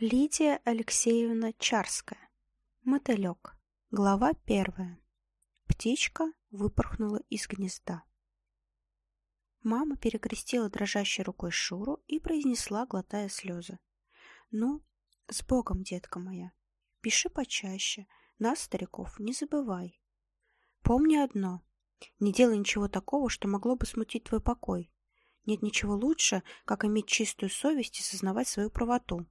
Лидия Алексеевна Чарская. Мотылек. Глава первая. Птичка выпорхнула из гнезда. Мама перекрестила дрожащей рукой Шуру и произнесла, глотая слезы. «Ну, с Богом, детка моя. Пиши почаще. Нас, стариков, не забывай. Помни одно. Не делай ничего такого, что могло бы смутить твой покой. Нет ничего лучше, как иметь чистую совесть и сознавать свою правоту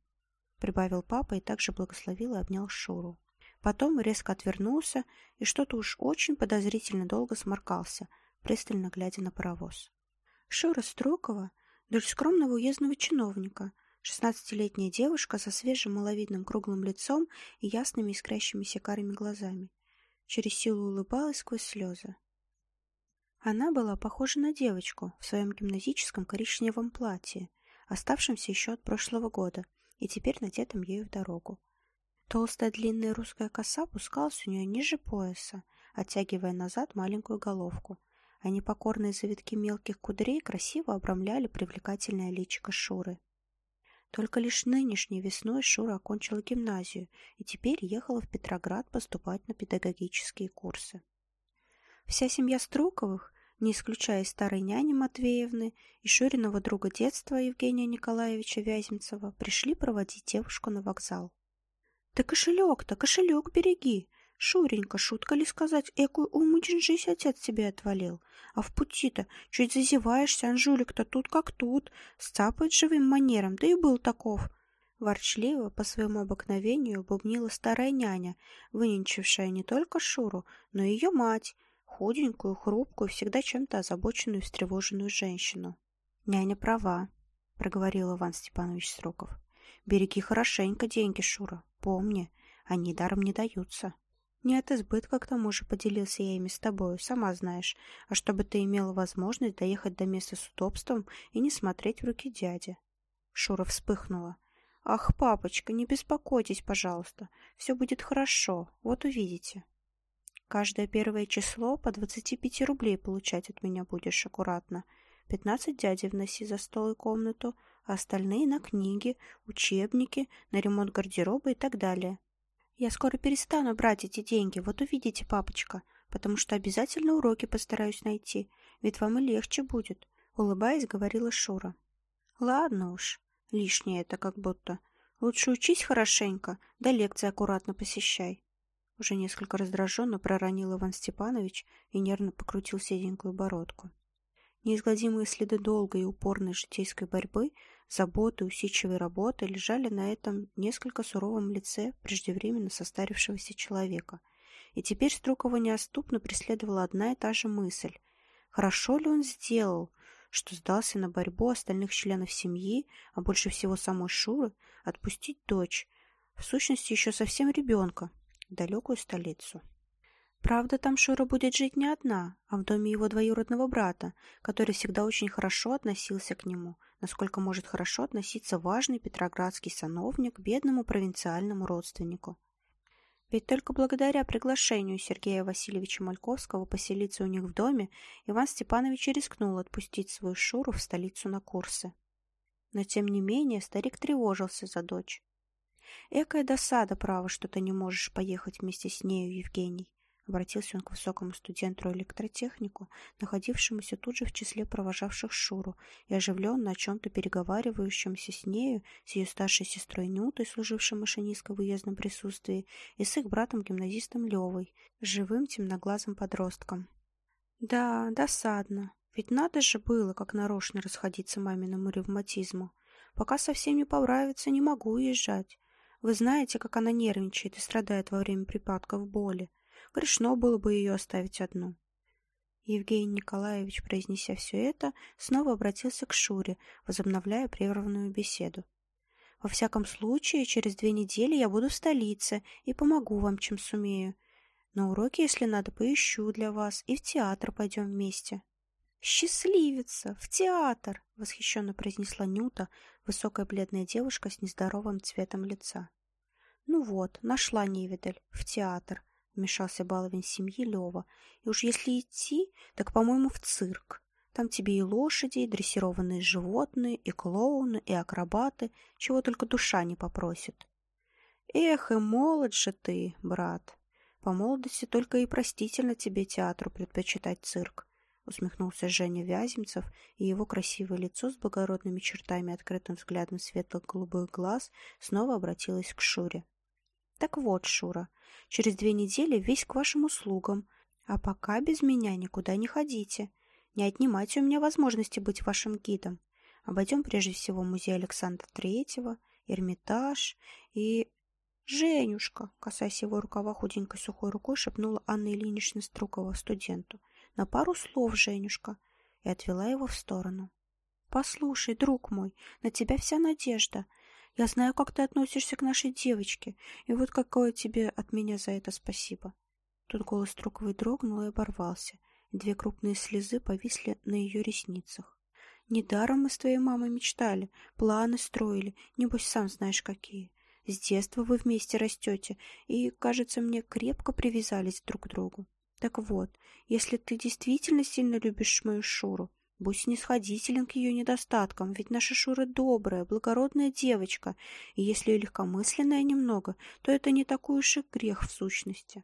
прибавил папа и также благословил и обнял Шуру. Потом резко отвернулся и что-то уж очень подозрительно долго сморкался, пристально глядя на паровоз. Шура Строкова, дочь скромного уездного чиновника, шестнадцатилетняя девушка со свежим маловидным круглым лицом и ясными искрящимися карими глазами, через силу улыбалась сквозь слезы. Она была похожа на девочку в своем гимназическом коричневом платье, оставшемся еще от прошлого года – и теперь надетым ею в дорогу. Толстая длинная русская коса пускалась у нее ниже пояса, оттягивая назад маленькую головку, а непокорные завитки мелких кудрей красиво обрамляли привлекательное личико Шуры. Только лишь нынешней весной Шура окончила гимназию и теперь ехала в Петроград поступать на педагогические курсы. Вся семья Струковых не исключая старой няни Матвеевны и Шуриного друга детства Евгения Николаевича Вяземцева, пришли проводить девушку на вокзал. «Да кошелек-то, кошелек береги! Шуренька, шутка ли сказать, экую умычен жизнь отец тебе отвалил. А в пути-то чуть зазеваешься, Анжулик-то тут как тут, сцапает живым манером, да и был таков». Ворчливо, по своему обыкновению, бубнила старая няня, выненчившая не только Шуру, но и ее мать, худенькую, хрупкую, всегда чем-то озабоченную и встревоженную женщину. «Няня права», — проговорил Иван Степанович Строков. «Береги хорошенько деньги, Шура. Помни, они даром не даются. Не от избытка, к тому же, поделился я ими с тобою, сама знаешь, а чтобы ты имела возможность доехать до места с удобством и не смотреть в руки дяди». Шура вспыхнула. «Ах, папочка, не беспокойтесь, пожалуйста. Все будет хорошо, вот увидите». Каждое первое число по двадцати пяти рублей получать от меня будешь аккуратно. Пятнадцать дяди вноси за стол и комнату, а остальные на книги, учебники, на ремонт гардероба и так далее. Я скоро перестану брать эти деньги, вот увидите, папочка, потому что обязательно уроки постараюсь найти, ведь вам и легче будет, улыбаясь, говорила Шура. Ладно уж, лишнее это как будто. Лучше учись хорошенько, да лекции аккуратно посещай. Уже несколько раздраженно проронил Иван Степанович и нервно покрутил седенькую бородку. Неизгладимые следы долгой и упорной житейской борьбы, заботы, усидчивой работы лежали на этом несколько суровом лице преждевременно состарившегося человека. И теперь Струкова неоступно преследовала одна и та же мысль. Хорошо ли он сделал, что сдался на борьбу остальных членов семьи, а больше всего самой Шуры, отпустить дочь, в сущности еще совсем ребенка, далекую столицу. Правда, там Шура будет жить не одна, а в доме его двоюродного брата, который всегда очень хорошо относился к нему, насколько может хорошо относиться важный петроградский сановник бедному провинциальному родственнику. Ведь только благодаря приглашению Сергея Васильевича Мальковского поселиться у них в доме Иван Степанович рискнул отпустить свою Шуру в столицу на курсы. Но тем не менее старик тревожился за дочь. Экая досада, право, что ты не можешь поехать вместе с нею, Евгений. Обратился он к высокому студенту электротехнику, находившемуся тут же в числе провожавших Шуру, и оживленно о чем-то переговаривающемуся с нею, с ее старшей сестрой Нютой, служившей машинисткой в уездном присутствии, и с их братом-гимназистом Левой, живым темноглазым подростком. Да, досадно. Ведь надо же было, как нарочно расходиться маминому ревматизму. Пока совсем не поправится, не могу уезжать. Вы знаете, как она нервничает и страдает во время припадков боли. Грешно было бы ее оставить одну. Евгений Николаевич, произнеся все это, снова обратился к Шуре, возобновляя прерванную беседу. «Во всяком случае, через две недели я буду в столице и помогу вам, чем сумею. На уроки, если надо, поищу для вас, и в театр пойдем вместе». «Счастливица! В театр!» — восхищенно произнесла Нюта, высокая бледная девушка с нездоровым цветом лица. «Ну вот, нашла невидаль. В театр», — вмешался баловень семьи Лева. «И уж если идти, так, по-моему, в цирк. Там тебе и лошади, и дрессированные животные, и клоуны, и акробаты, чего только душа не попросит. Эх, и молод же ты, брат. По молодости только и простительно тебе театру предпочитать цирк. Усмехнулся Женя Вяземцев, и его красивое лицо с благородными чертами открытым взглядом светлых голубых глаз снова обратилось к Шуре. Так вот, Шура, через две недели весь к вашим услугам, а пока без меня никуда не ходите. Не отнимайте у меня возможности быть вашим гидом. Обойдем прежде всего музей Александра Третьего, Эрмитаж и... «Женюшка!» — касаясь его рукава худенькой сухой рукой, шепнула Анна Ильинична Струкова студенту. «На пару слов, Женюшка!» и отвела его в сторону. «Послушай, друг мой, на тебя вся надежда. Я знаю, как ты относишься к нашей девочке, и вот какое тебе от меня за это спасибо. Тут голос Строковой дрогнул и оборвался, две крупные слезы повисли на ее ресницах. Недаром мы с твоей мамой мечтали, планы строили, небось сам знаешь какие. С детства вы вместе растете, и, кажется мне, крепко привязались друг к другу. Так вот, если ты действительно сильно любишь мою Шуру, Будь снисходителен к ее недостаткам, ведь наша Шура добрая, благородная девочка, и если и легкомысленная немного, то это не такой уж и грех в сущности.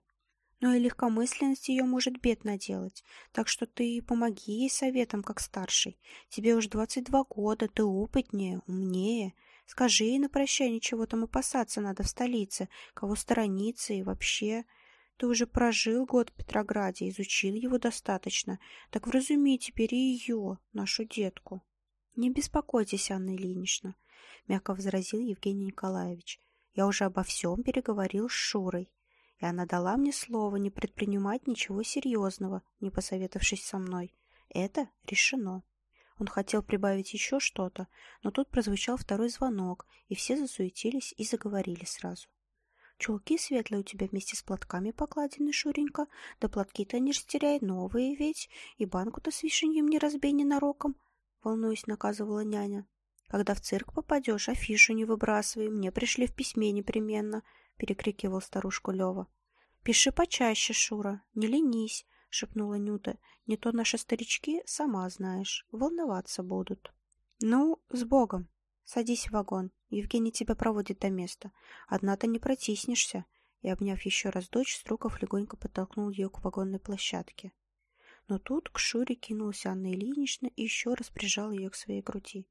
Но и легкомысленность ее может бед наделать, так что ты помоги ей советом, как старший. Тебе уж двадцать два года, ты опытнее, умнее. Скажи ей на прощание, чего там опасаться надо в столице, кого сторониться и вообще... Ты уже прожил год в Петрограде, изучил его достаточно, так вразуми теперь и ее, нашу детку. Не беспокойтесь, Анна Ильинична, мягко возразил Евгений Николаевич. Я уже обо всем переговорил с Шурой, и она дала мне слово не предпринимать ничего серьезного, не посоветовавшись со мной. Это решено. Он хотел прибавить еще что-то, но тут прозвучал второй звонок, и все засуетились и заговорили сразу. Чулки светлые у тебя вместе с платками покладены, Шуренька. Да платки-то не растеряй, новые ведь. И банку-то с вишеньем не разбей ненароком, — волнуясь, наказывала няня. Когда в цирк попадешь, афишу не выбрасывай, мне пришли в письме непременно, — перекрикивал старушку Лева. Пиши почаще, Шура, не ленись, — шепнула Нюта. Не то наши старички, сама знаешь, волноваться будут. Ну, с Богом. Садись в вагон. Евгений тебя проводит до места. Одна ты не протиснешься. И, обняв еще раз дочь, Струков легонько подтолкнул ее к вагонной площадке. Но тут к Шуре кинулась Анна Ильинична и еще раз прижал ее к своей груди.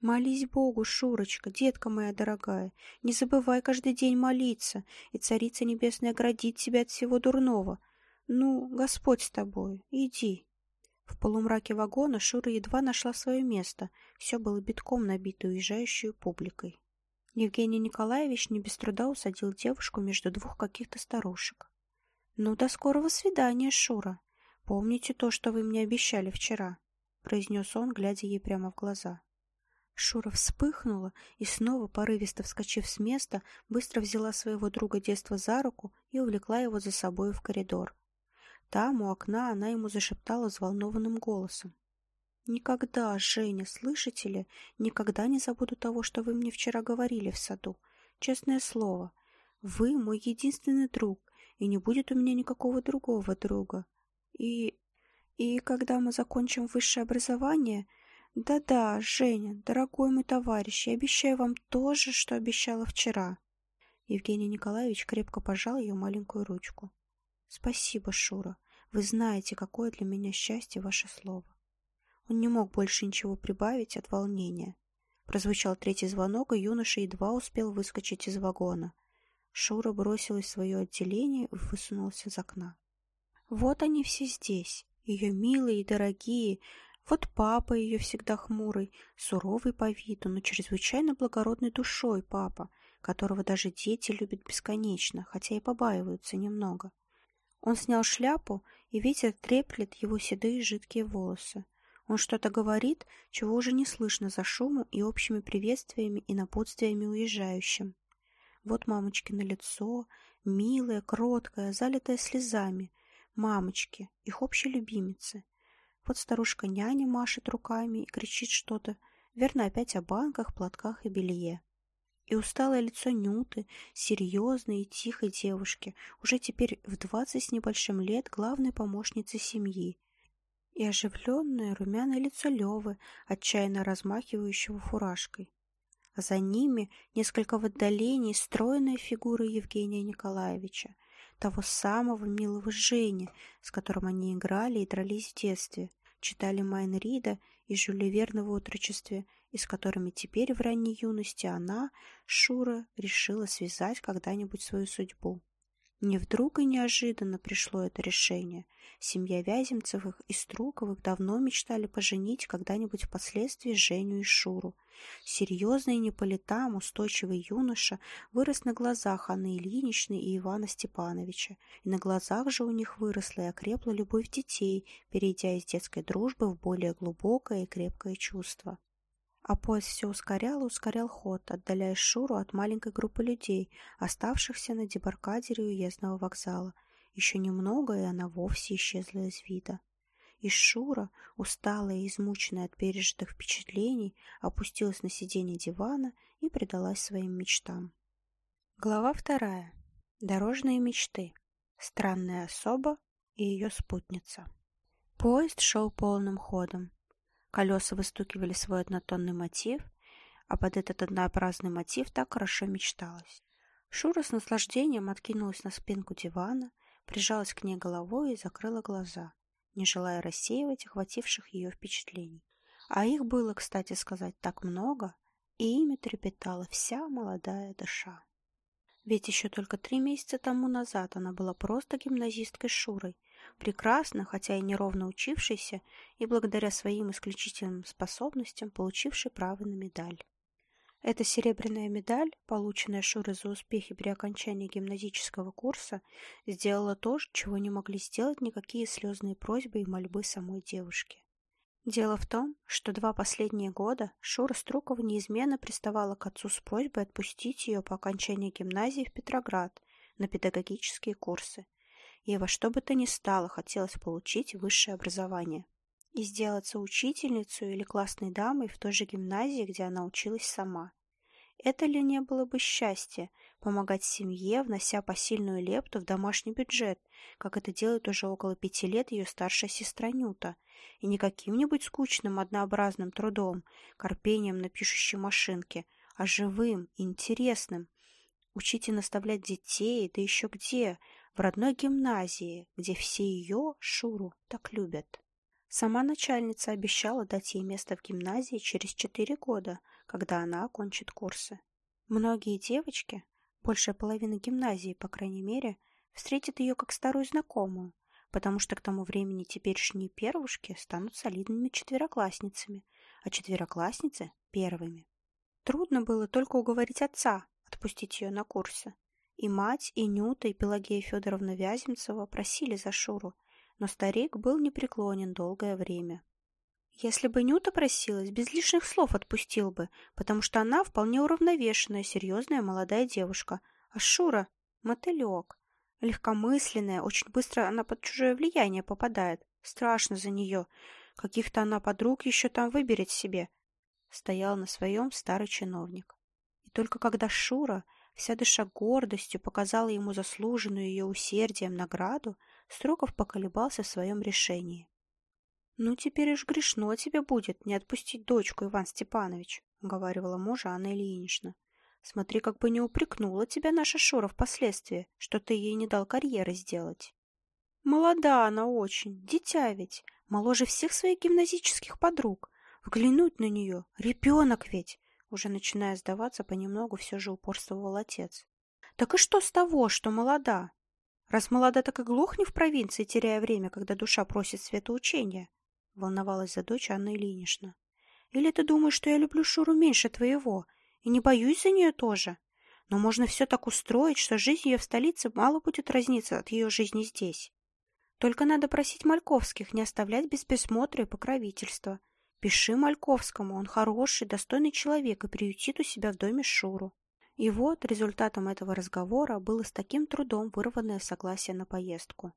«Молись Богу, Шурочка, детка моя дорогая, не забывай каждый день молиться, и Царица Небесная оградит тебя от всего дурного. Ну, Господь с тобой, иди». В полумраке вагона Шура едва нашла свое место. Все было битком набито уезжающей публикой. Евгений Николаевич не без труда усадил девушку между двух каких-то старушек. «Ну, до скорого свидания, Шура. Помните то, что вы мне обещали вчера?» произнес он, глядя ей прямо в глаза. Шура вспыхнула и снова, порывисто вскочив с места, быстро взяла своего друга детства за руку и увлекла его за собой в коридор. Там, у окна, она ему зашептала взволнованным голосом. «Никогда, Женя, слышите ли, никогда не забуду того, что вы мне вчера говорили в саду. Честное слово, вы мой единственный друг, и не будет у меня никакого другого друга. И... и когда мы закончим высшее образование... Да-да, Женя, дорогой мой товарищ, я обещаю вам то же, что обещала вчера». Евгений Николаевич крепко пожал ее маленькую ручку. «Спасибо, Шура. Вы знаете, какое для меня счастье ваше слово». Он не мог больше ничего прибавить от волнения. Прозвучал третий звонок, и юноша едва успел выскочить из вагона. Шура бросилась в свое отделение и высунулся из окна. Вот они все здесь, ее милые и дорогие. Вот папа ее всегда хмурый, суровый по виду, но чрезвычайно благородной душой папа, которого даже дети любят бесконечно, хотя и побаиваются немного. Он снял шляпу, и ветер треплет его седые жидкие волосы. Он что-то говорит, чего уже не слышно за шумом и общими приветствиями и напутствиями уезжающим. Вот мамочкино лицо, милое, кроткое, залитое слезами. Мамочки, их общей любимицы. Вот старушка-няня машет руками и кричит что-то, верно опять о банках, платках и белье и усталое лицо Нюты, серьезной и тихой девушки, уже теперь в двадцать с небольшим лет главной помощницы семьи. и оживленное румяное лицо Левы, отчаянно размахивающего фуражкой. А за ними, несколько в отдалении, стройная фигура Евгения Николаевича, того самого милого Жени, с которым они играли и дрались в детстве, читали Майн Рида и Жюля Верна в отрочестве, и с которыми теперь в ранней юности она, Шура, решила связать когда-нибудь свою судьбу. Не вдруг и неожиданно пришло это решение. Семья Вяземцевых и Струковых давно мечтали поженить когда-нибудь впоследствии Женю и Шуру. Серьезный и не по летам устойчивый юноша вырос на глазах Анны Ильиничны и Ивана Степановича, и на глазах же у них выросла и окрепла любовь детей, перейдя из детской дружбы в более глубокое и крепкое чувство. А поезд все ускорял и ускорял ход, отдаляя Шуру от маленькой группы людей, оставшихся на дебаркадере уездного вокзала. Еще немного, и она вовсе исчезла из вида. И Шура, усталая и измученная от пережитых впечатлений, опустилась на сиденье дивана и предалась своим мечтам. Глава вторая. Дорожные мечты. Странная особа и ее спутница. Поезд шел полным ходом. Колеса выстукивали свой однотонный мотив, а под этот однообразный мотив так хорошо мечталось. Шура с наслаждением откинулась на спинку дивана, прижалась к ней головой и закрыла глаза, не желая рассеивать охвативших ее впечатлений. А их было, кстати сказать, так много, и ими трепетала вся молодая душа. Ведь еще только три месяца тому назад она была просто гимназисткой Шурой, прекрасно, хотя и неровно учившейся, и благодаря своим исключительным способностям получившей право на медаль. Эта серебряная медаль, полученная Шурой за успехи при окончании гимназического курса, сделала то, чего не могли сделать никакие слезные просьбы и мольбы самой девушки. Дело в том, что два последние года Шура Струкова неизменно приставала к отцу с просьбой отпустить ее по окончании гимназии в Петроград на педагогические курсы. Ей во что бы то ни стало хотелось получить высшее образование и сделаться учительницей или классной дамой в той же гимназии, где она училась сама. Это ли не было бы счастье – помогать семье, внося посильную лепту в домашний бюджет, как это делает уже около пяти лет ее старшая сестра Нюта, и не каким-нибудь скучным однообразным трудом, корпением на пишущей машинке, а живым, интересным. Учить и наставлять детей, да еще где, в родной гимназии, где все ее, Шуру, так любят. Сама начальница обещала дать ей место в гимназии через четыре года – когда она окончит курсы. Многие девочки, большая половина гимназии, по крайней мере, встретят ее как старую знакомую, потому что к тому времени теперешние первушки станут солидными четвероклассницами, а четвероклассницы – первыми. Трудно было только уговорить отца отпустить ее на курсы. И мать, и Нюта, и Пелагея Федоровна Вяземцева просили за Шуру, но старик был непреклонен долгое время. Если бы Нюта просилась, без лишних слов отпустил бы, потому что она вполне уравновешенная, серьезная молодая девушка. А Шура — мотылек. Легкомысленная, очень быстро она под чужое влияние попадает. Страшно за нее. Каких-то она подруг еще там выберет себе. Стоял на своем старый чиновник. И только когда Шура, вся дыша гордостью, показала ему заслуженную ее усердием награду, Строков поколебался в своем решении. «Ну, теперь уж грешно тебе будет не отпустить дочку, Иван Степанович», — уговаривала мужа Анна Ильинична. «Смотри, как бы не упрекнула тебя наша Шура впоследствии, что ты ей не дал карьеры сделать». «Молода она очень, дитя ведь, моложе всех своих гимназических подруг. Взглянуть на нее, ребенок ведь!» Уже начиная сдаваться, понемногу все же упорствовал отец. «Так и что с того, что молода? Раз молода, так и глохни в провинции, теряя время, когда душа просит светоучения. — волновалась за дочь Анна Ильинична. «Или ты думаешь, что я люблю Шуру меньше твоего и не боюсь за нее тоже? Но можно все так устроить, что жизнь ее в столице мало будет разниться от ее жизни здесь. Только надо просить Мальковских не оставлять без присмотра и покровительства. Пиши Мальковскому, он хороший, достойный человек и приютит у себя в доме Шуру». И вот результатом этого разговора было с таким трудом вырванное согласие на поездку.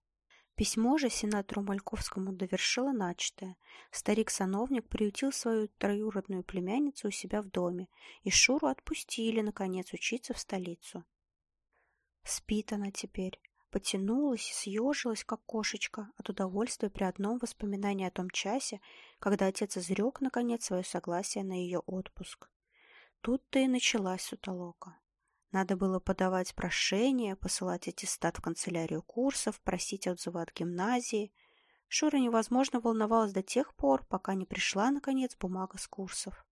Письмо же сенатору Мальковскому довершило начатое. Старик-сановник приютил свою троюродную племянницу у себя в доме, и Шуру отпустили, наконец, учиться в столицу. Спит она теперь, потянулась и съежилась, как кошечка, от удовольствия при одном воспоминании о том часе, когда отец изрек, наконец, свое согласие на ее отпуск. Тут-то и началась сутолока. Надо было подавать прошение, посылать аттестат в канцелярию курсов, просить отзывы от гимназии. Шура невозможно волновалась до тех пор, пока не пришла, наконец, бумага с курсов.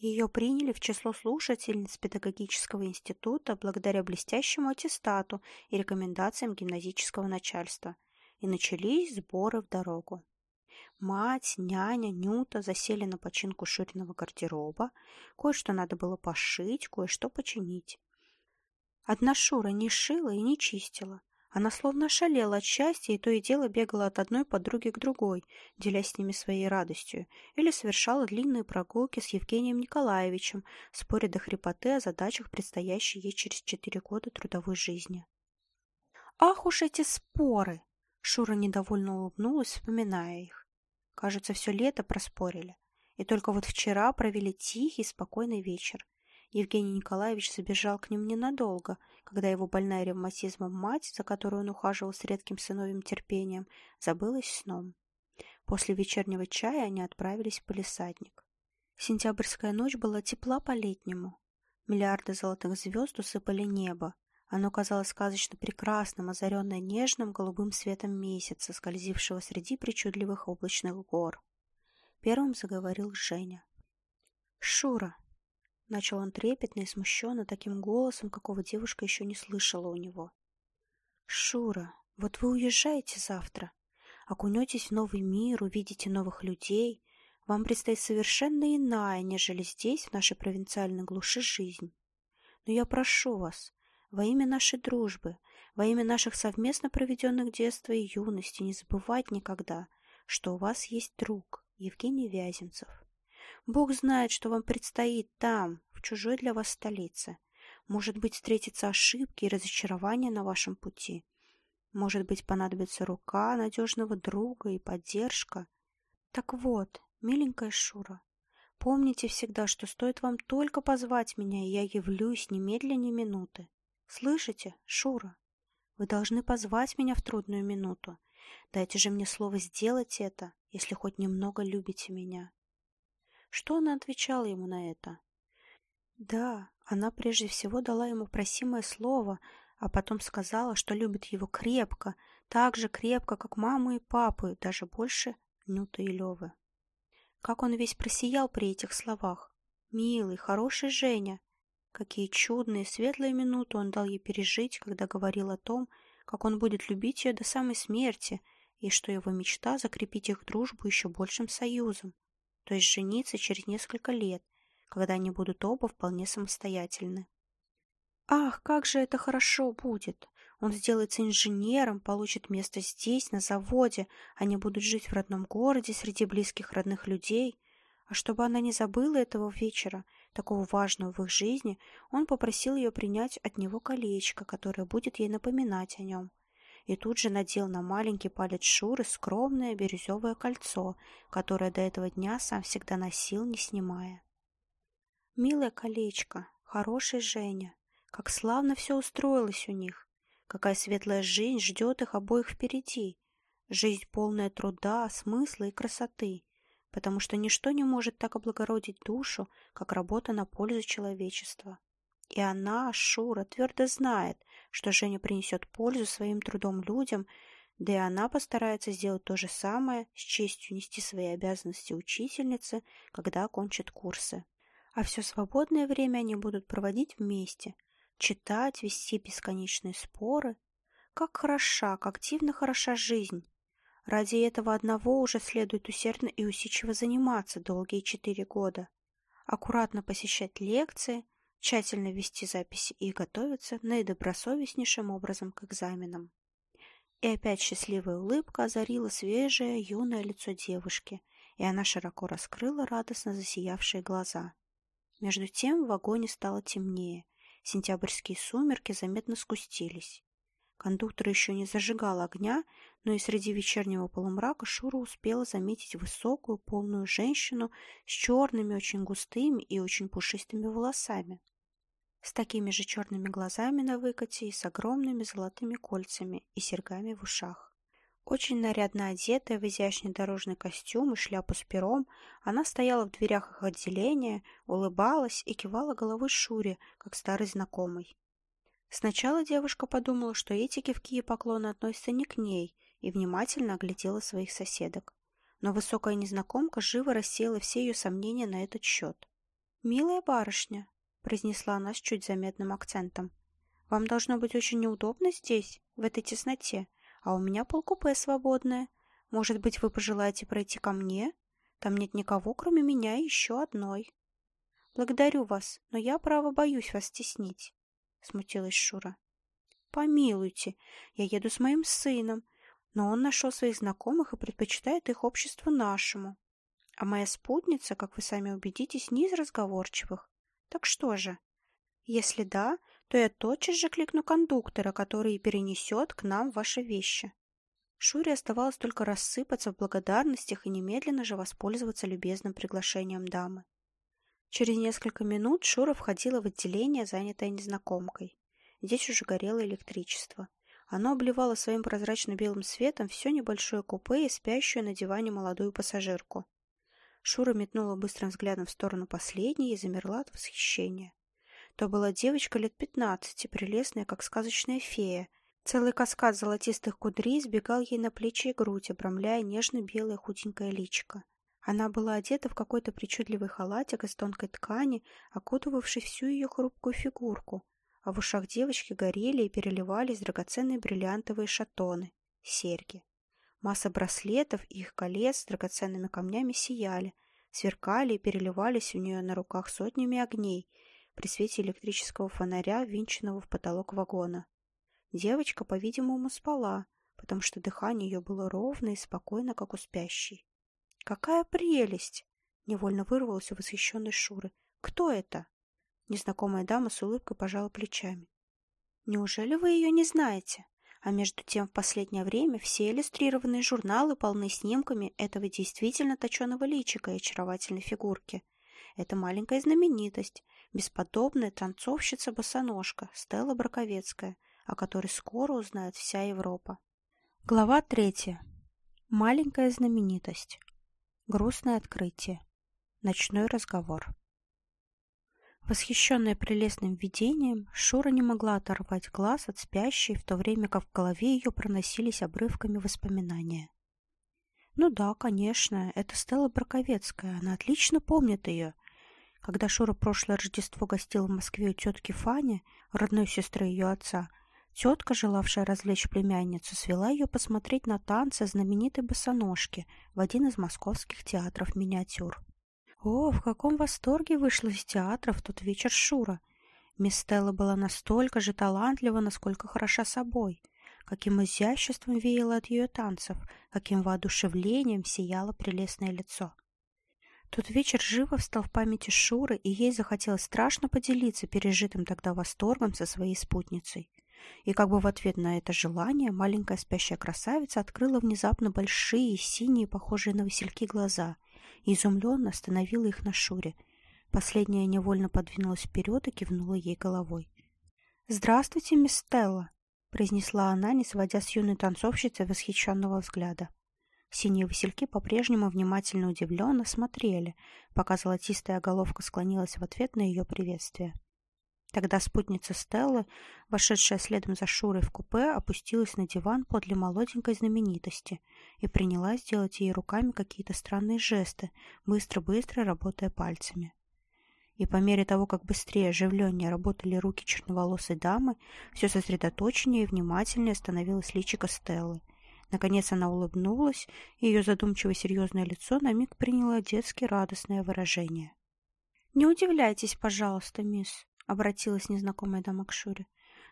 Ее приняли в число слушательниц педагогического института благодаря блестящему аттестату и рекомендациям гимназического начальства. И начались сборы в дорогу. Мать, няня, Нюта засели на починку Шуриного гардероба. Кое-что надо было пошить, кое-что починить. Одна Шура не шила и не чистила. Она словно шалела от счастья и то и дело бегала от одной подруги к другой, делясь с ними своей радостью, или совершала длинные прогулки с Евгением Николаевичем, споря до хрипоты о задачах, предстоящей ей через четыре года трудовой жизни. «Ах уж эти споры!» Шура недовольно улыбнулась, вспоминая их. Кажется, все лето проспорили. И только вот вчера провели тихий, спокойный вечер. Евгений Николаевич забежал к ним ненадолго, когда его больная ревматизмом мать, за которую он ухаживал с редким сыновьим терпением, забылась сном. После вечернего чая они отправились в полисадник. Сентябрьская ночь была тепла по-летнему. Миллиарды золотых звезд усыпали небо. Оно казалось сказочно прекрасным, озаренное нежным голубым светом месяца, скользившего среди причудливых облачных гор. Первым заговорил Женя. «Шура, Начал он трепетно и смущенно, таким голосом, какого девушка еще не слышала у него. «Шура, вот вы уезжаете завтра, окунетесь в новый мир, увидите новых людей. Вам предстоит совершенно иная, нежели здесь, в нашей провинциальной глуши, жизнь. Но я прошу вас, во имя нашей дружбы, во имя наших совместно проведенных детства и юности, не забывать никогда, что у вас есть друг, Евгений Вяземцев. Бог знает, что вам предстоит там, в чужой для вас столице. Может быть, встретятся ошибки и разочарования на вашем пути. Может быть, понадобится рука надежного друга и поддержка. Так вот, миленькая Шура, помните всегда, что стоит вам только позвать меня, и я явлюсь немедленно минуты. Слышите, Шура? Вы должны позвать меня в трудную минуту. Дайте же мне слово сделать это, если хоть немного любите меня. Что она отвечала ему на это? Да, она прежде всего дала ему просимое слово, а потом сказала, что любит его крепко, так же крепко, как маму и папу, даже больше Нюта и Левы. Как он весь просиял при этих словах. Милый, хороший Женя. Какие чудные, светлые минуты он дал ей пережить, когда говорил о том, как он будет любить ее до самой смерти, и что его мечта закрепить их дружбу еще большим союзом то есть жениться через несколько лет, когда они будут оба вполне самостоятельны. Ах, как же это хорошо будет! Он сделается инженером, получит место здесь, на заводе, они будут жить в родном городе среди близких родных людей. А чтобы она не забыла этого вечера, такого важного в их жизни, он попросил ее принять от него колечко, которое будет ей напоминать о нем и тут же надел на маленький палец Шуры скромное бирюзовое кольцо, которое до этого дня сам всегда носил, не снимая. «Милое колечко, хороший Женя, как славно все устроилось у них, какая светлая жизнь ждет их обоих впереди, жизнь полная труда, смысла и красоты, потому что ничто не может так облагородить душу, как работа на пользу человечества. И она, Шура, твердо знает, что Женя принесет пользу своим трудом людям, да и она постарается сделать то же самое, с честью нести свои обязанности учительницы, когда окончит курсы. А все свободное время они будут проводить вместе, читать, вести бесконечные споры. Как хороша, как дивно хороша жизнь. Ради этого одного уже следует усердно и усидчиво заниматься долгие четыре года. Аккуратно посещать лекции – тщательно вести записи и готовиться наидобросовестнейшим образом к экзаменам. И опять счастливая улыбка озарила свежее, юное лицо девушки, и она широко раскрыла радостно засиявшие глаза. Между тем в вагоне стало темнее, сентябрьские сумерки заметно скустились. Кондуктор еще не зажигал огня, но и среди вечернего полумрака Шура успела заметить высокую, полную женщину с черными, очень густыми и очень пушистыми волосами. С такими же черными глазами на выкате и с огромными золотыми кольцами и серьгами в ушах. Очень нарядно одетая в изящный дорожный костюм и шляпу с пером, она стояла в дверях их отделения, улыбалась и кивала головой Шуре, как старый знакомый. Сначала девушка подумала, что эти кивки и поклоны относятся не к ней, и внимательно оглядела своих соседок. Но высокая незнакомка живо рассеяла все ее сомнения на этот счет. «Милая барышня», — произнесла она с чуть заметным акцентом, — «вам должно быть очень неудобно здесь, в этой тесноте, а у меня полкупе свободное. Может быть, вы пожелаете пройти ко мне? Там нет никого, кроме меня и еще одной». «Благодарю вас, но я, право, боюсь вас стеснить», — смутилась Шура. «Помилуйте, я еду с моим сыном, но он нашел своих знакомых и предпочитает их общество нашему. А моя спутница, как вы сами убедитесь, не из разговорчивых. Так что же? Если да, то я тотчас же кликну кондуктора, который перенесет к нам ваши вещи. Шуре оставалось только рассыпаться в благодарностях и немедленно же воспользоваться любезным приглашением дамы. Через несколько минут Шура входила в отделение, занятое незнакомкой. Здесь уже горело электричество. Оно обливало своим прозрачно-белым светом все небольшое купе и спящую на диване молодую пассажирку. Шура метнула быстрым взглядом в сторону последней и замерла от восхищения. То была девочка лет пятнадцати, прелестная, как сказочная фея. Целый каскад золотистых кудрей сбегал ей на плечи и грудь, обрамляя нежно-белое худенькое личико. Она была одета в какой-то причудливый халатик из тонкой ткани, окутывавший всю ее хрупкую фигурку, а в ушах девочки горели и переливались драгоценные бриллиантовые шатоны, серьги. Масса браслетов и их колец с драгоценными камнями сияли, сверкали и переливались у нее на руках сотнями огней при свете электрического фонаря, винченного в потолок вагона. Девочка, по-видимому, спала, потому что дыхание ее было ровно и спокойно, как у спящей. «Какая прелесть!» — невольно вырвалась у восхищенной Шуры. «Кто это?» Незнакомая дама с улыбкой пожала плечами. «Неужели вы ее не знаете?» А между тем в последнее время все иллюстрированные журналы полны снимками этого действительно точеного личика и очаровательной фигурки. Это маленькая знаменитость, бесподобная танцовщица-босоножка Стелла Браковецкая, о которой скоро узнает вся Европа. Глава третья. Маленькая знаменитость. Грустное открытие. Ночной разговор. Восхищенная прелестным видением, Шура не могла оторвать глаз от спящей, в то время как в голове ее проносились обрывками воспоминания. Ну да, конечно, это Стелла Браковецкая, она отлично помнит ее. Когда Шура прошлое Рождество гостила в Москве у тетки Фани, родной сестры ее отца, тетка, желавшая развлечь племянницу, свела ее посмотреть на танцы знаменитой босоножки в один из московских театров миниатюр. О, в каком восторге вышла из театра в тот вечер Шура. Мисс Стелла была настолько же талантлива, насколько хороша собой. Каким изяществом веяло от ее танцев, каким воодушевлением сияло прелестное лицо. Тот вечер живо встал в памяти Шуры, и ей захотелось страшно поделиться пережитым тогда восторгом со своей спутницей. И как бы в ответ на это желание маленькая спящая красавица открыла внезапно большие, синие, похожие на васильки глаза — изумленно остановила их на Шуре. Последняя невольно подвинулась вперед и кивнула ей головой. «Здравствуйте, мисс Стелла!» — произнесла она, не сводя с юной танцовщицы восхищенного взгляда. Синие васильки по-прежнему внимательно удивленно смотрели, пока золотистая головка склонилась в ответ на ее приветствие. Тогда спутница Стеллы, вошедшая следом за Шурой в купе, опустилась на диван подле молоденькой знаменитости и принялась делать ей руками какие-то странные жесты, быстро-быстро работая пальцами. И по мере того, как быстрее оживленнее работали руки черноволосой дамы, все сосредоточеннее и внимательнее становилось личико Стеллы. Наконец она улыбнулась, и ее задумчиво серьезное лицо на миг приняло детски радостное выражение. «Не удивляйтесь, пожалуйста, мисс», обратилась незнакомая дама к Шуре.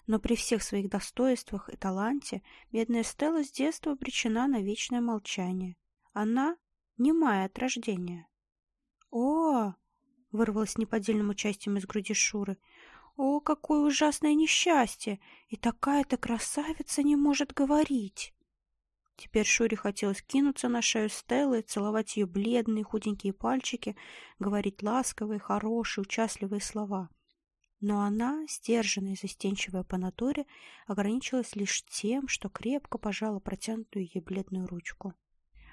Но при всех своих достоинствах и таланте бедная Стелла с детства обречена на вечное молчание. Она немая от рождения. «О!» — вырвалось неподдельным участием из груди Шуры. «О, какое ужасное несчастье! И такая-то красавица не может говорить!» Теперь Шуре хотелось кинуться на шею Стеллы, целовать ее бледные худенькие пальчики, говорить ласковые, хорошие, участливые слова. Но она, сдержанная и застенчивая по натуре, ограничилась лишь тем, что крепко пожала протянутую ей бледную ручку.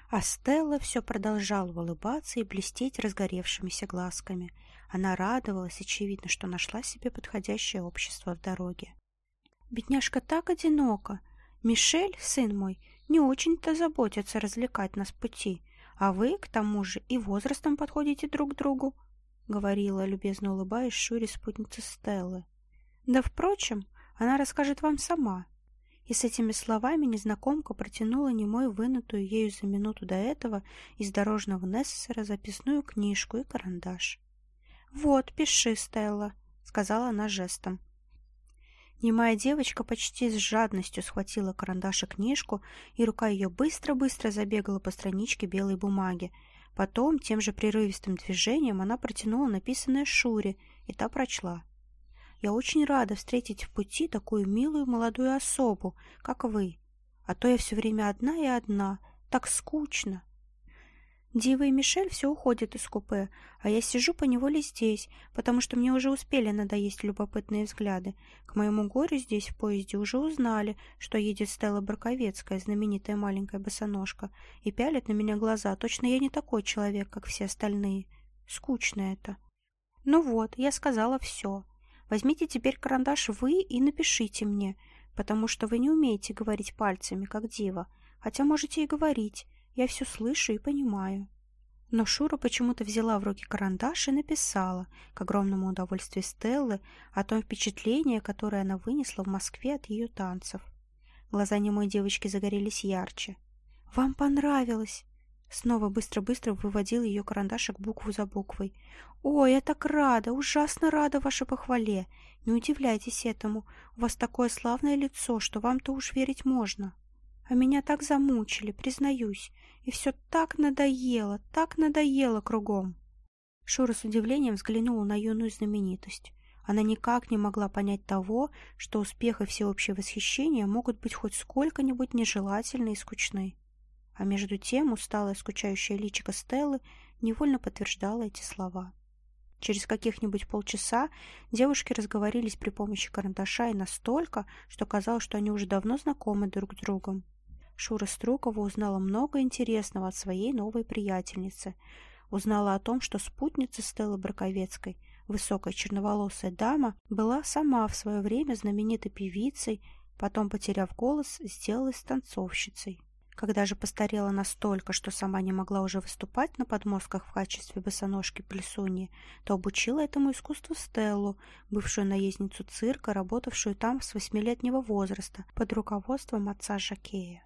А Стелла все продолжала улыбаться и блестеть разгоревшимися глазками. Она радовалась, очевидно, что нашла себе подходящее общество в дороге. «Бедняжка так одинока. Мишель, сын мой, не очень-то заботится развлекать нас пути, а вы, к тому же, и возрастом подходите друг к другу», — говорила, любезно улыбаясь Шуре спутница Стеллы. «Да, впрочем, она расскажет вам сама, и с этими словами незнакомка протянула немой вынутую ею за минуту до этого из дорожного Нессера записную книжку и карандаш. «Вот, пиши, Стелла», — сказала она жестом. Немая девочка почти с жадностью схватила карандаш и книжку, и рука ее быстро-быстро забегала по страничке белой бумаги. Потом, тем же прерывистым движением, она протянула написанное Шуре, и та прочла. Я очень рада встретить в пути такую милую молодую особу, как вы. А то я все время одна и одна. Так скучно. Дива и Мишель все уходят из купе, а я сижу по неволе здесь, потому что мне уже успели надоесть любопытные взгляды. К моему горю здесь в поезде уже узнали, что едет Стелла Барковецкая, знаменитая маленькая босоножка, и пялят на меня глаза. Точно я не такой человек, как все остальные. Скучно это. Ну вот, я сказала все. Возьмите теперь карандаш вы и напишите мне, потому что вы не умеете говорить пальцами, как дива, хотя можете и говорить, я все слышу и понимаю». Но Шура почему-то взяла в руки карандаш и написала, к огромному удовольствию Стеллы, о том впечатлении, которое она вынесла в Москве от ее танцев. Глаза немой девочки загорелись ярче. «Вам понравилось!» Снова быстро-быстро выводил ее карандашик букву за буквой. «Ой, я так рада, ужасно рада вашей похвале. Не удивляйтесь этому. У вас такое славное лицо, что вам-то уж верить можно. А меня так замучили, признаюсь. И все так надоело, так надоело кругом». Шура с удивлением взглянула на юную знаменитость. Она никак не могла понять того, что успех и всеобщее восхищение могут быть хоть сколько-нибудь нежелательны и скучны. А между тем усталая скучающая личико Стеллы невольно подтверждала эти слова. Через каких-нибудь полчаса девушки разговорились при помощи карандаша и настолько, что казалось, что они уже давно знакомы друг с другом. Шура Струкова узнала много интересного от своей новой приятельницы. Узнала о том, что спутница Стеллы Браковецкой, высокая черноволосая дама, была сама в свое время знаменитой певицей, потом, потеряв голос, сделалась танцовщицей. Когда же постарела настолько, что сама не могла уже выступать на подмостках в качестве босоножки плесуньи, то обучила этому искусству Стеллу, бывшую наездницу цирка, работавшую там с восьмилетнего возраста под руководством отца Жакея.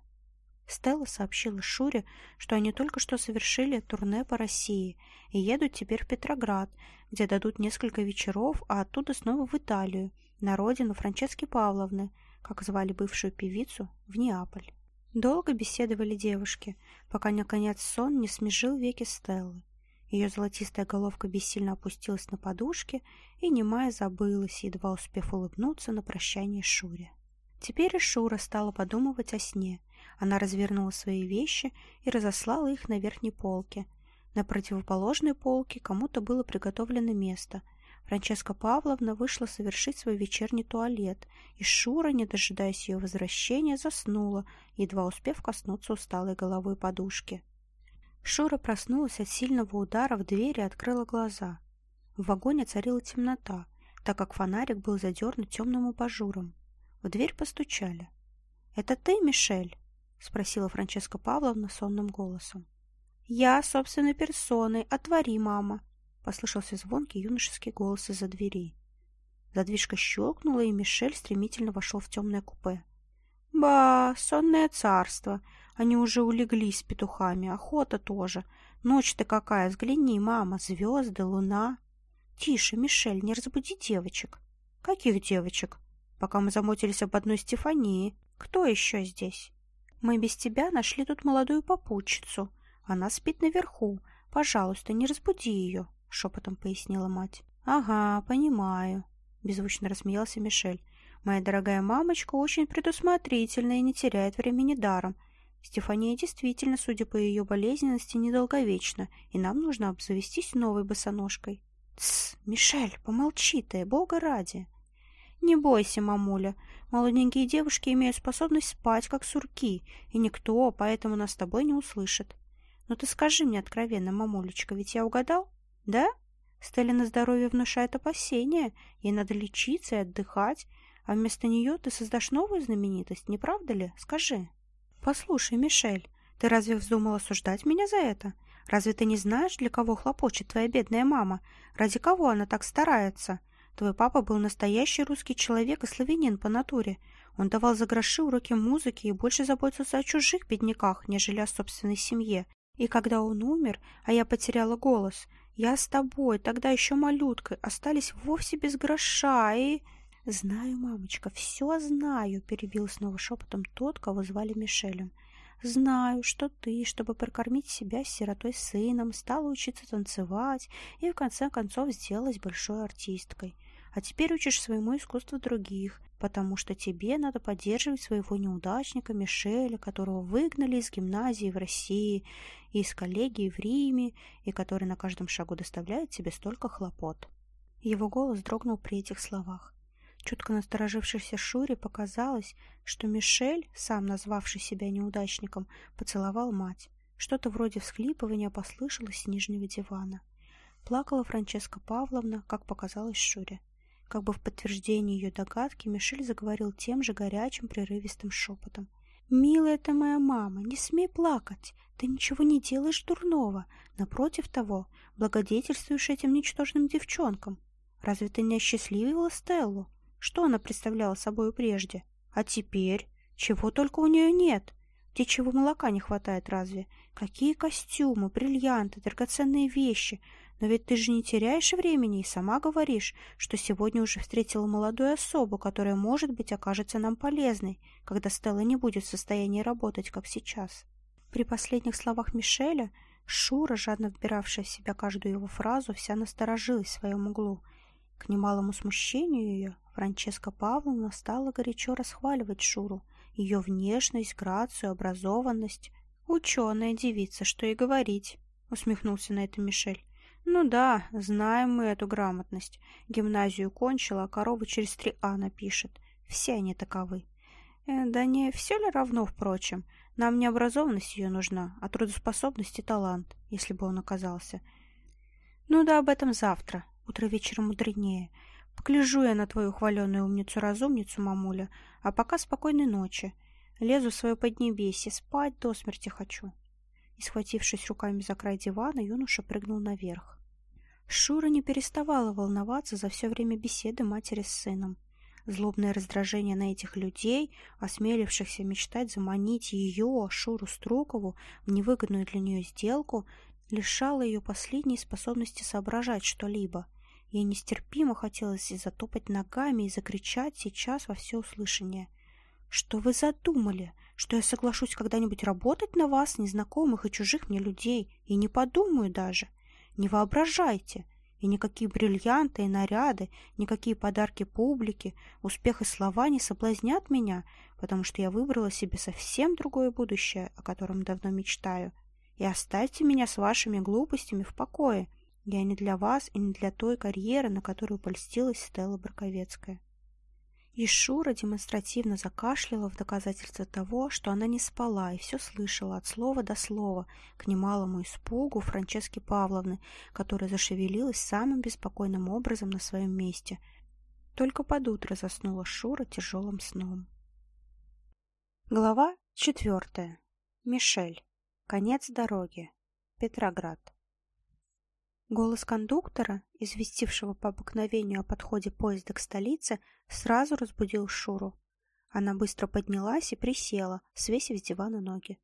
Стелла сообщила Шуре, что они только что совершили турне по России и едут теперь в Петроград, где дадут несколько вечеров, а оттуда снова в Италию, на родину Франчески Павловны, как звали бывшую певицу, в Неаполь. Долго беседовали девушки, пока, наконец, сон не смежил веки Стеллы. Ее золотистая головка бессильно опустилась на подушке, и немая забылась, едва успев улыбнуться на прощание Шуре. Теперь и Шура стала подумывать о сне. Она развернула свои вещи и разослала их на верхней полке. На противоположной полке кому-то было приготовлено место — Франческа Павловна вышла совершить свой вечерний туалет, и Шура, не дожидаясь ее возвращения, заснула, едва успев коснуться усталой головой подушки. Шура проснулась от сильного удара в дверь и открыла глаза. В вагоне царила темнота, так как фонарик был задернут темным абажуром. В дверь постучали. «Это ты, Мишель?» — спросила Франческа Павловна сонным голосом. «Я, собственной персоной. Отвори, мама!» Послышался звонкий юношеский голос из-за двери. Задвижка щелкнула, и Мишель стремительно вошел в темное купе. «Ба, сонное царство! Они уже улеглись с петухами, охота тоже. Ночь-то какая, взгляни, мама, звезды, луна!» «Тише, Мишель, не разбуди девочек!» «Каких девочек?» «Пока мы замотились об одной Стефании. Кто еще здесь?» «Мы без тебя нашли тут молодую попутчицу. Она спит наверху. Пожалуйста, не разбуди ее!» — шепотом пояснила мать. «Ага, понимаю», — беззвучно рассмеялся Мишель. «Моя дорогая мамочка очень предусмотрительна и не теряет времени даром. Стефания действительно, судя по ее болезненности, недолговечна, и нам нужно обзавестись новой босоножкой. Тсс, Мишель, помолчи ты, бога ради. Не бойся, мамуля, молоденькие девушки имеют способность спать, как сурки, и никто поэтому нас с тобой не услышит. Но ты скажи мне откровенно, мамулечка, ведь я угадал? Да? Стелла на здоровье внушает опасения, ей надо лечиться и отдыхать, а вместо нее ты создашь новую знаменитость, не правда ли? Скажи. Послушай, Мишель, ты разве вздумал осуждать меня за это? Разве ты не знаешь, для кого хлопочет твоя бедная мама? Ради кого она так старается? Твой папа был настоящий русский человек и славянин по натуре. Он давал за гроши уроки музыки и больше заботился о чужих бедняках, нежели о собственной семье. И когда он умер, а я потеряла голос, я с тобой, тогда еще малюткой, остались вовсе без гроша и... «Знаю, мамочка, все знаю», — перебил снова шепотом тот, кого звали Мишелем. «Знаю, что ты, чтобы прокормить себя с сиротой сыном, стала учиться танцевать и в конце концов сделалась большой артисткой. А теперь учишь своему искусству других, потому что тебе надо поддерживать своего неудачника Мишеля, которого выгнали из гимназии в России и из коллегии в Риме, и который на каждом шагу доставляет тебе столько хлопот». Его голос дрогнул при этих словах. Чутко насторожившейся Шуре показалось, что Мишель, сам назвавший себя неудачником, поцеловал мать. Что-то вроде всхлипывания послышалось с нижнего дивана. Плакала Франческа Павловна, как показалось Шуре. Как бы в подтверждение ее догадки, Мишель заговорил тем же горячим, прерывистым шепотом. «Милая ты моя мама, не смей плакать. Ты ничего не делаешь дурного. Напротив того, благодетельствуешь этим ничтожным девчонкам. Разве ты не осчастливила Стеллу? Что она представляла собой прежде? А теперь? Чего только у нее нет? Птичьего молока не хватает разве? Какие костюмы, бриллианты, драгоценные вещи. Но ведь ты же не теряешь времени и сама говоришь, что сегодня уже встретила молодую особу, которая, может быть, окажется нам полезной, когда Стелла не будет в состоянии работать, как сейчас. При последних словах Мишеля Шура, жадно вбиравшая в себя каждую его фразу, вся насторожилась в своем углу. К немалому смущению ее Франческа Павловна стала горячо расхваливать Шуру, ее внешность, грацию, образованность. «Ученая девица, что и говорить», — усмехнулся на это Мишель. «Ну да, знаем мы эту грамотность. Гимназию кончила, а корову через три А напишет. Все они таковы. Э, да не все ли равно, впрочем? Нам не образованность ее нужна, а трудоспособность и талант, если бы он оказался. Ну да, об этом завтра. Утро вечером мудренее. Погляжу я на твою хваленую умницу-разумницу, мамуля, а пока спокойной ночи. Лезу в свое поднебесье, спать до смерти хочу. И, схватившись руками за край дивана, юноша прыгнул наверх. Шура не переставала волноваться за все время беседы матери с сыном. Злобное раздражение на этих людей, осмелившихся мечтать заманить ее, Шуру Струкову, в невыгодную для нее сделку, лишало ее последней способности соображать что-либо — Ей нестерпимо хотелось и затопать ногами, и закричать сейчас во всеуслышание. «Что вы задумали? Что я соглашусь когда-нибудь работать на вас, незнакомых и чужих мне людей, и не подумаю даже? Не воображайте!» И никакие бриллианты и наряды, никакие подарки публике, успех и слова не соблазнят меня, потому что я выбрала себе совсем другое будущее, о котором давно мечтаю. И оставьте меня с вашими глупостями в покое. Я не для вас и не для той карьеры, на которую польстилась Стелла Браковецкая. И Шура демонстративно закашляла в доказательство того, что она не спала и все слышала от слова до слова, к немалому испугу Франчески Павловны, которая зашевелилась самым беспокойным образом на своем месте. Только под утро заснула Шура тяжелым сном. Глава четвертая. Мишель. Конец дороги. Петроград. Голос кондуктора, известившего по обыкновению о подходе поезда к столице, сразу разбудил Шуру. Она быстро поднялась и присела, свесив с дивана ноги.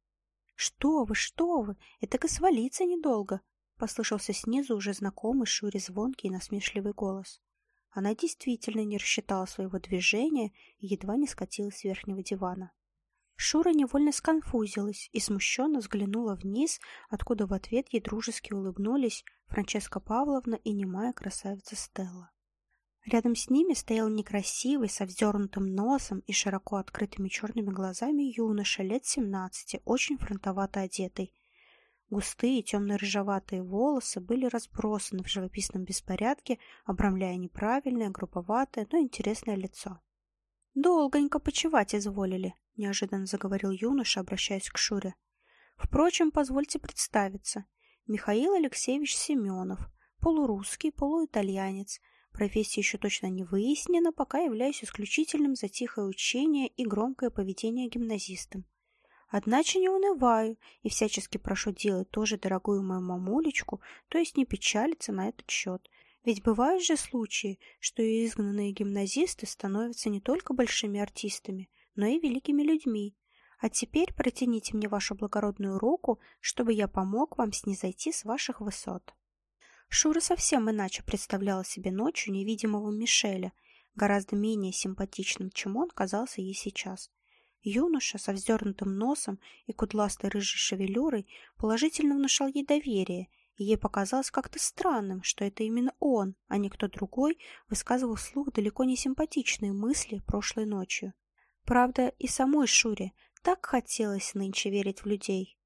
«Что вы, что вы! Это и свалиться недолго!» — послышался снизу уже знакомый Шуре звонкий и насмешливый голос. Она действительно не рассчитала своего движения и едва не скатилась с верхнего дивана. Шура невольно сконфузилась и смущенно взглянула вниз, откуда в ответ ей дружески улыбнулись Франческа Павловна и немая красавица Стелла. Рядом с ними стоял некрасивый, со вздернутым носом и широко открытыми черными глазами юноша лет семнадцати, очень фронтовато одетый. Густые темно-рыжеватые волосы были разбросаны в живописном беспорядке, обрамляя неправильное, грубоватое, но интересное лицо. «Долгонько почевать изволили», — неожиданно заговорил юноша, обращаясь к Шуре. «Впрочем, позвольте представиться. Михаил Алексеевич Семенов, полурусский, полуитальянец. Профессия еще точно не выяснена, пока являюсь исключительным за тихое учение и громкое поведение гимназистом. Одначе не унываю и всячески прошу делать тоже дорогую мою мамулечку, то есть не печалиться на этот счет. Ведь бывают же случаи, что изгнанные гимназисты становятся не только большими артистами, но и великими людьми. А теперь протяните мне вашу благородную руку, чтобы я помог вам снизойти с ваших высот. Шура совсем иначе представляла себе ночью невидимого Мишеля, гораздо менее симпатичным, чем он казался ей сейчас. Юноша со вздернутым носом и кудластой рыжей шевелюрой положительно внушал ей доверие, и ей показалось как-то странным, что это именно он, а не кто другой, высказывал вслух далеко не симпатичные мысли прошлой ночью. Правда, и самой Шуре так хотелось нынче верить в людей.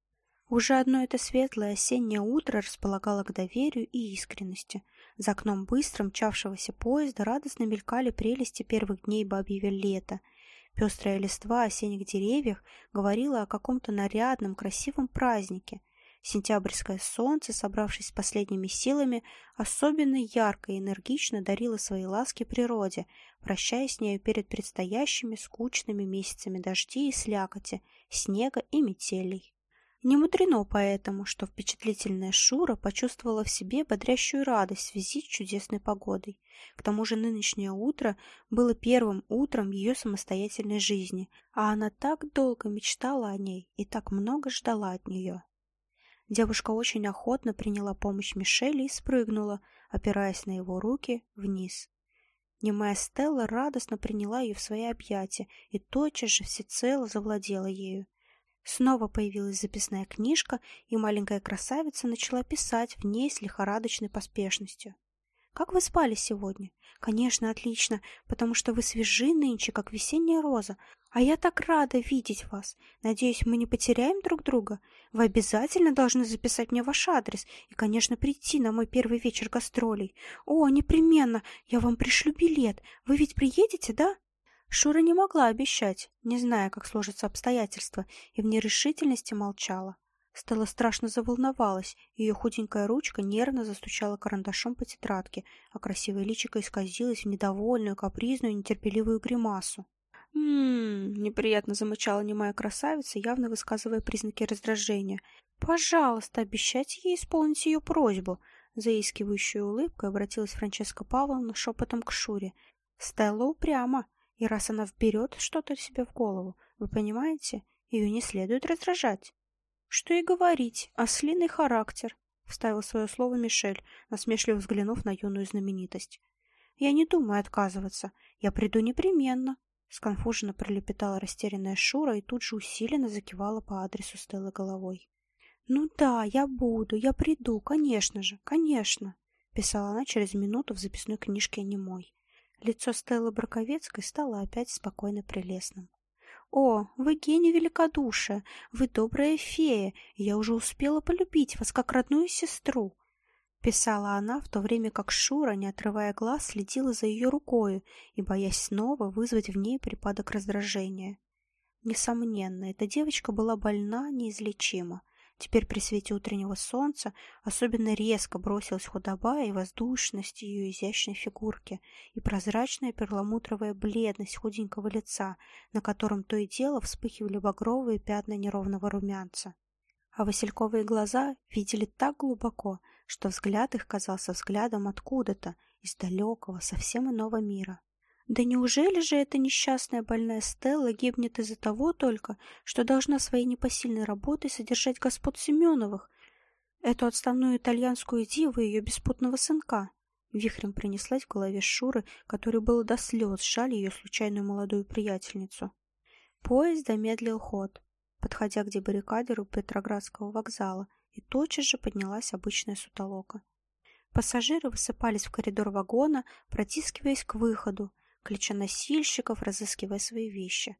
Уже одно это светлое осеннее утро располагало к доверию и искренности. За окном быстро мчавшегося поезда радостно мелькали прелести первых дней бабьего лета — Пестрая листва осенних деревьев говорила о каком-то нарядном, красивом празднике. Сентябрьское солнце, собравшись с последними силами, особенно ярко и энергично дарило свои ласки природе, прощаясь с нею перед предстоящими скучными месяцами дождей и слякоти, снега и метелей. Не мудрено поэтому, что впечатлительная Шура почувствовала в себе бодрящую радость в связи с чудесной погодой. К тому же нынешнее утро было первым утром ее самостоятельной жизни, а она так долго мечтала о ней и так много ждала от нее. Девушка очень охотно приняла помощь Мишеля и спрыгнула, опираясь на его руки, вниз. Немая Стелла радостно приняла ее в свои объятия и тотчас же всецело завладела ею. Снова появилась записная книжка, и маленькая красавица начала писать в ней с лихорадочной поспешностью. «Как вы спали сегодня?» «Конечно, отлично, потому что вы свежи нынче, как весенняя роза. А я так рада видеть вас. Надеюсь, мы не потеряем друг друга. Вы обязательно должны записать мне ваш адрес и, конечно, прийти на мой первый вечер гастролей. О, непременно, я вам пришлю билет. Вы ведь приедете, да?» Шура не могла обещать, не зная, как сложатся обстоятельства, и в нерешительности молчала. Стелла страшно заволновалась, ее худенькая ручка нервно застучала карандашом по тетрадке, а красивое личико исказилось в недовольную, капризную, нетерпеливую гримасу. «М-м-м», неприятно замычала немая красавица, явно высказывая признаки раздражения. «Пожалуйста, обещайте ей исполнить ее просьбу», заискивающей улыбкой обратилась Франческа Павловна шепотом к Шуре. «Стелла упряма. И раз она вберет что-то себе в голову, вы понимаете, ее не следует раздражать. Что и говорить, ослиный характер, вставил свое слово Мишель, насмешливо взглянув на юную знаменитость. Я не думаю отказываться, я приду непременно, сконфуженно пролепетала растерянная Шура и тут же усиленно закивала по адресу Стеллы головой. «Ну да, я буду, я приду, конечно же, конечно», — писала она через минуту в записной книжке немой. Лицо Стеллы Браковецкой стало опять спокойно прелестным. «О, вы гений великодушия! Вы добрая фея! Я уже успела полюбить вас как родную сестру!» Писала она, в то время как Шура, не отрывая глаз, следила за ее рукою и боясь снова вызвать в ней припадок раздражения. Несомненно, эта девочка была больна неизлечимо, Теперь при свете утреннего солнца особенно резко бросилась худоба и воздушность ее изящной фигурки и прозрачная перламутровая бледность худенького лица, на котором то и дело вспыхивали багровые пятна неровного румянца. А васильковые глаза видели так глубоко, что взгляд их казался взглядом откуда-то, из далекого, совсем иного мира. Да неужели же эта несчастная больная Стелла гибнет из-за того только, что должна своей непосильной работой содержать господ Семеновых, эту отставную итальянскую диву и ее беспутного сынка? Вихрем принеслась в голове Шуры, который было до слез жаль ее случайную молодую приятельницу. Поезд замедлил ход, подходя к дебаррикадеру Петроградского вокзала, и тотчас же поднялась обычная сутолока. Пассажиры высыпались в коридор вагона, протискиваясь к выходу, клича носильщиков, разыскивая свои вещи.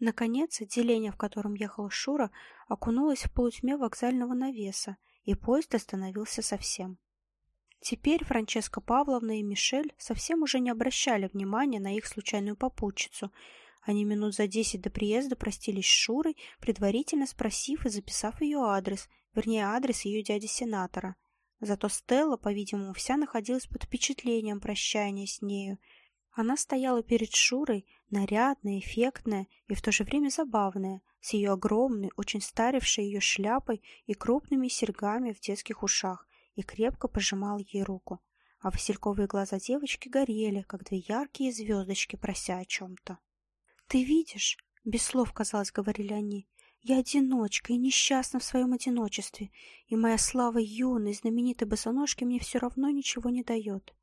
Наконец, отделение, в котором ехала Шура, окунулось в полутьме вокзального навеса, и поезд остановился совсем. Теперь Франческа Павловна и Мишель совсем уже не обращали внимания на их случайную попутчицу. Они минут за десять до приезда простились с Шурой, предварительно спросив и записав ее адрес, вернее, адрес ее дяди-сенатора. Зато Стелла, по-видимому, вся находилась под впечатлением прощания с нею. Она стояла перед Шурой, нарядная, эффектная и в то же время забавная, с ее огромной, очень старевшей ее шляпой и крупными серьгами в детских ушах, и крепко пожимал ей руку. А васильковые глаза девочки горели, как две яркие звездочки, прося о чем-то. «Ты видишь?» — без слов, казалось, говорили они. «Я одиночка и несчастна в своем одиночестве, и моя слава юной, знаменитой босоножки мне все равно ничего не дает.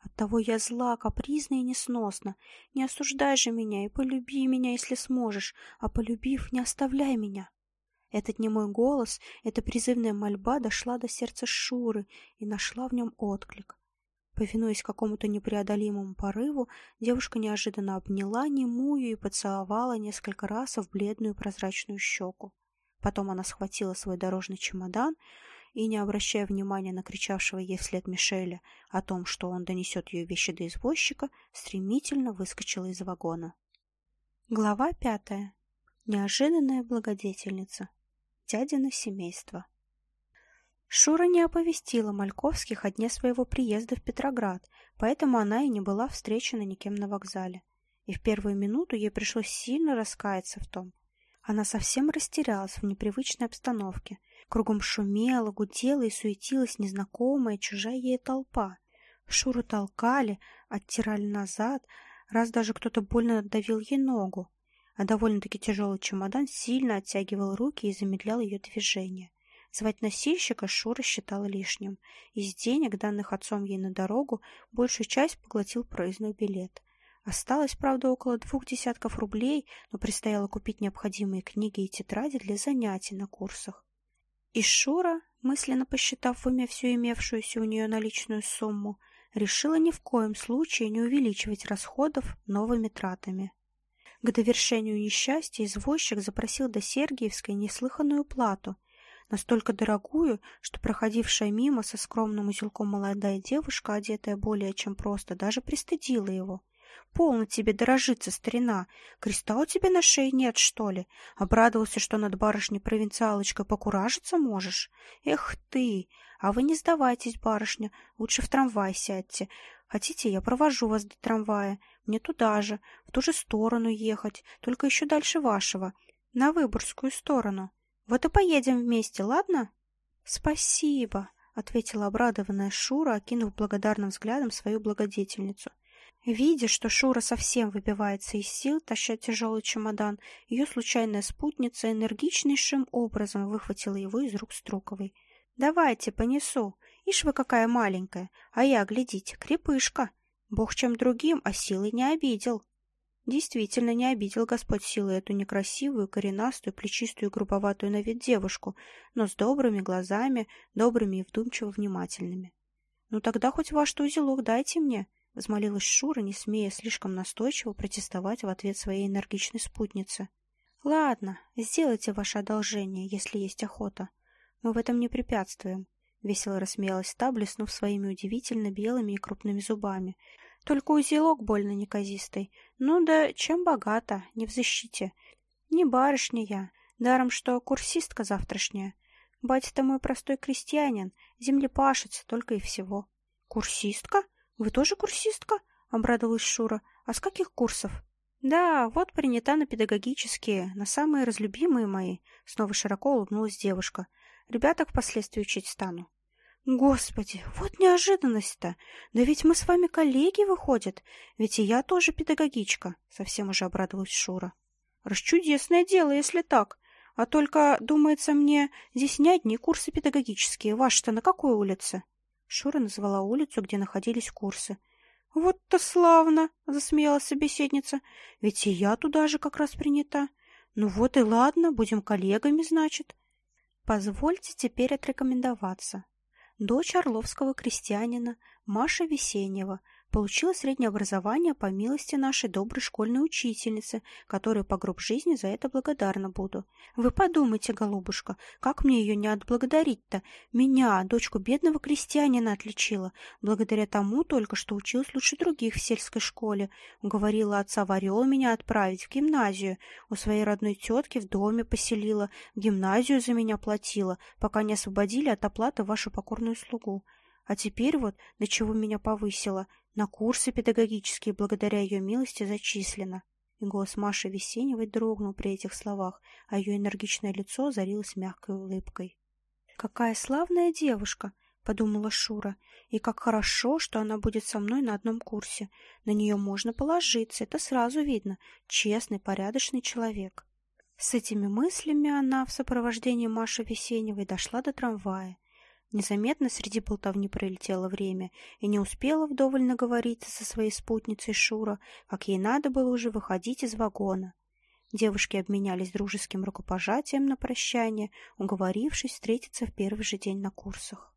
Оттого я зла, капризна и несносна. Не осуждай же меня и полюби меня, если сможешь, а полюбив, не оставляй меня». Этот немой голос, эта призывная мольба дошла до сердца Шуры и нашла в нем отклик. Повинуясь какому-то непреодолимому порыву, девушка неожиданно обняла немую и поцеловала несколько раз в бледную прозрачную щеку. Потом она схватила свой дорожный чемодан и, не обращая внимания на кричавшего ей вслед Мишеля о том, что он донесет ее вещи до извозчика, стремительно выскочила из вагона. Глава пятая. Неожиданная благодетельница дядино семейство. Шура не оповестила Мальковских о дне своего приезда в Петроград, поэтому она и не была встречена никем на вокзале. И в первую минуту ей пришлось сильно раскаяться в том. Она совсем растерялась в непривычной обстановке. Кругом шумела, гудела и суетилась незнакомая, чужая ей толпа. Шуру толкали, оттирали назад, раз даже кто-то больно отдавил ей ногу а довольно-таки тяжелый чемодан сильно оттягивал руки и замедлял ее движение. Звать носильщика Шура считала лишним. Из денег, данных отцом ей на дорогу, большую часть поглотил проездной билет. Осталось, правда, около двух десятков рублей, но предстояло купить необходимые книги и тетради для занятий на курсах. И Шура, мысленно посчитав в уме всю имевшуюся у нее наличную сумму, решила ни в коем случае не увеличивать расходов новыми тратами. К довершению несчастья извозчик запросил до Сергиевской неслыханную плату, настолько дорогую, что проходившая мимо со скромным узелком молодая девушка, одетая более чем просто, даже пристыдила его. «Полно тебе дорожиться, старина! Креста у тебя на шее нет, что ли? Обрадовался, что над барышней-провинциалочкой покуражиться можешь? Эх ты! А вы не сдавайтесь, барышня, лучше в трамвай сядьте. Хотите, я провожу вас до трамвая. Мне туда же, в ту же сторону ехать, только еще дальше вашего, на Выборгскую сторону. Вот и поедем вместе, ладно? Спасибо, ответила обрадованная Шура, окинув благодарным взглядом свою благодетельницу. Видя, что Шура совсем выбивается из сил, таща тяжелый чемодан, ее случайная спутница энергичнейшим образом выхватила его из рук Струковой. «Давайте, понесу. Ишь вы какая маленькая, а я, глядите, крепышка. Бог чем другим, а силой не обидел. Действительно не обидел Господь силой эту некрасивую, коренастую, плечистую грубоватую на вид девушку, но с добрыми глазами, добрыми и вдумчиво внимательными. «Ну тогда хоть ваш-то узелок дайте мне», — взмолилась Шура, не смея слишком настойчиво протестовать в ответ своей энергичной спутнице. «Ладно, сделайте ваше одолжение, если есть охота. Мы в этом не препятствуем. Весело рассмеялась та, блеснув своими удивительно белыми и крупными зубами. Только узелок больно неказистый. Ну да чем богата, не в защите. Не барышня я, даром что курсистка завтрашняя. Батя-то мой простой крестьянин, землепашец, только и всего. Курсистка? Вы тоже курсистка? Обрадовалась Шура. А с каких курсов? Да, вот принята на педагогические, на самые разлюбимые мои. Снова широко улыбнулась девушка. Ребяток впоследствии учить стану. Господи, вот неожиданность-то! Да ведь мы с вами коллеги, выходят. Ведь и я тоже педагогичка, совсем уже обрадовалась Шура. Расчудесное дело, если так. А только, думается мне, здесь не одни курсы педагогические. Ваши-то на какой улице? Шура назвала улицу, где находились курсы. «Вот-то славно!» — засмеялась собеседница. «Ведь и я туда же как раз принята. Ну вот и ладно, будем коллегами, значит. Позвольте теперь отрекомендоваться. Дочь орловского крестьянина Маша Весенева, Получила среднее образование по милости нашей доброй школьной учительницы, которой по гроб жизни за это благодарна буду. Вы подумайте, голубушка, как мне ее не отблагодарить-то? Меня, дочку бедного крестьянина, отличила, благодаря тому только, что училась лучше других в сельской школе. Уговорила отца в Орел меня отправить в гимназию. У своей родной тетки в доме поселила, в гимназию за меня платила, пока не освободили от оплаты вашу покорную слугу. А теперь вот до чего меня повысило — на курсы педагогические благодаря ее милости зачислено. И голос Маши Весеневой дрогнул при этих словах, а ее энергичное лицо озарилось мягкой улыбкой. «Какая славная девушка!» — подумала Шура. «И как хорошо, что она будет со мной на одном курсе. На нее можно положиться, это сразу видно. Честный, порядочный человек». С этими мыслями она в сопровождении Маши Весеневой дошла до трамвая. Незаметно среди болтовни пролетело время, и не успела вдоволь наговориться со своей спутницей Шура, как ей надо было уже выходить из вагона. Девушки обменялись дружеским рукопожатием на прощание, уговорившись встретиться в первый же день на курсах.